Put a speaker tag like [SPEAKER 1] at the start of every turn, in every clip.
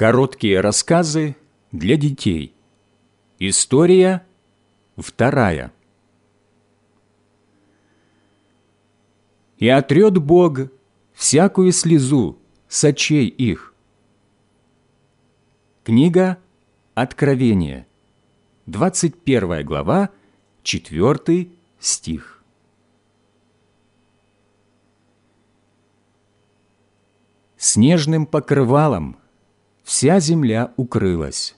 [SPEAKER 1] Короткие рассказы для детей. История вторая. «И отрет Бог всякую слезу с очей их». Книга Откровения, 21 глава, 4 стих. Снежным покрывалом вся земля укрылась.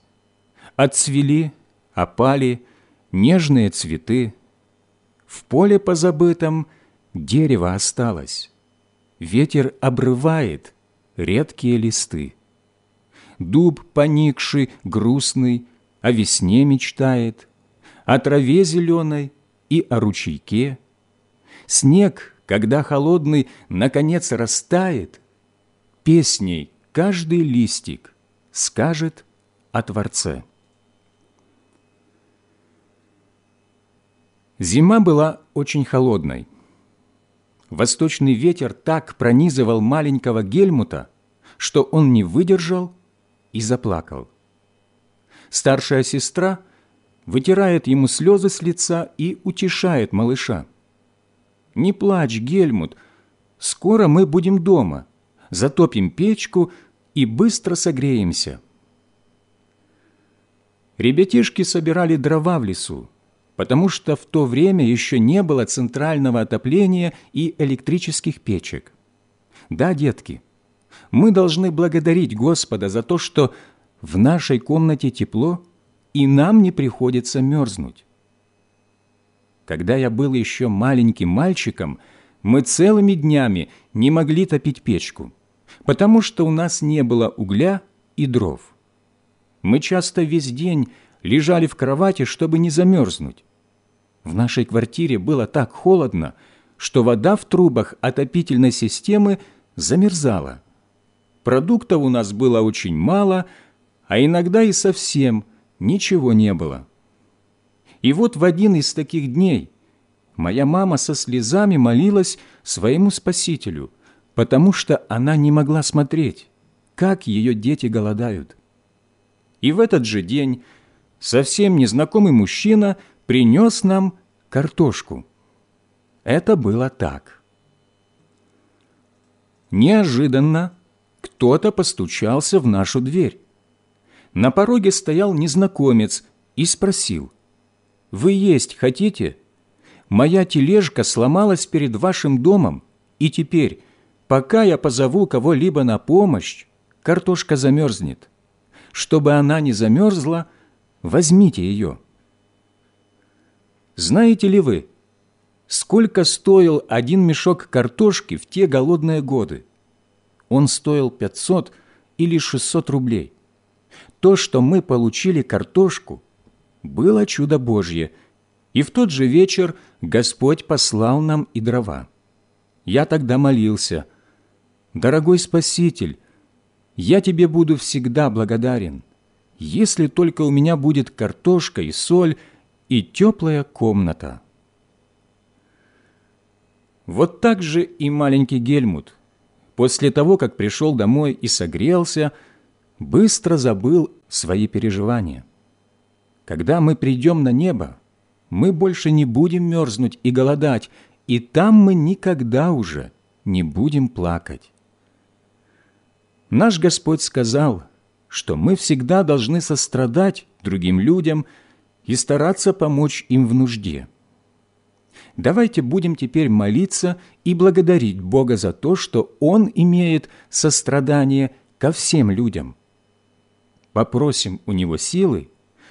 [SPEAKER 1] Отцвели, опали нежные цветы. В поле позабытом дерево осталось. Ветер обрывает редкие листы. Дуб поникший, грустный, о весне мечтает, о траве зеленой и о ручейке. Снег, когда холодный, наконец растает, песней каждый листик скажет о Творце. Зима была очень холодной. Восточный ветер так пронизывал маленького Гельмута, что он не выдержал и заплакал. Старшая сестра вытирает ему слезы с лица и утешает малыша. «Не плачь, Гельмут, скоро мы будем дома, затопим печку и быстро согреемся». Ребятишки собирали дрова в лесу, потому что в то время еще не было центрального отопления и электрических печек. Да, детки, мы должны благодарить Господа за то, что в нашей комнате тепло, и нам не приходится мерзнуть. Когда я был еще маленьким мальчиком, мы целыми днями не могли топить печку, потому что у нас не было угля и дров. Мы часто весь день лежали в кровати, чтобы не замерзнуть. В нашей квартире было так холодно, что вода в трубах отопительной системы замерзала. Продуктов у нас было очень мало, а иногда и совсем ничего не было. И вот в один из таких дней моя мама со слезами молилась своему Спасителю, потому что она не могла смотреть, как ее дети голодают. И в этот же день совсем незнакомый мужчина принес нам картошку. Это было так. Неожиданно кто-то постучался в нашу дверь. На пороге стоял незнакомец и спросил, «Вы есть хотите? Моя тележка сломалась перед вашим домом, и теперь, пока я позову кого-либо на помощь, картошка замерзнет. Чтобы она не замерзла, возьмите ее». Знаете ли вы, сколько стоил один мешок картошки в те голодные годы? Он стоил 500 или 600 рублей. То, что мы получили картошку, было чудо Божье, и в тот же вечер Господь послал нам и дрова. Я тогда молился, «Дорогой Спаситель, я Тебе буду всегда благодарен, если только у меня будет картошка и соль, и теплая комната. Вот так же и маленький Гельмут, после того, как пришел домой и согрелся, быстро забыл свои переживания. Когда мы придем на небо, мы больше не будем мерзнуть и голодать, и там мы никогда уже не будем плакать. Наш Господь сказал, что мы всегда должны сострадать другим людям – и стараться помочь им в нужде. Давайте будем теперь молиться и благодарить Бога за то, что Он имеет сострадание ко всем людям. Попросим у Него силы,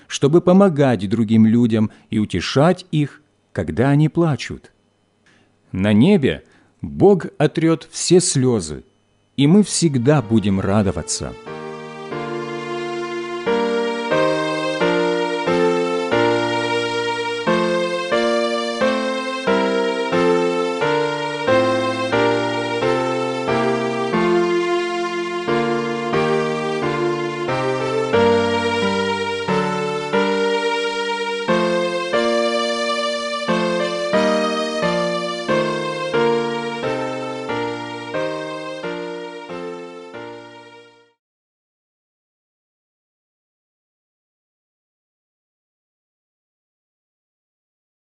[SPEAKER 1] чтобы помогать другим людям и утешать их, когда они плачут. На небе Бог отрет все слезы, и мы всегда будем радоваться –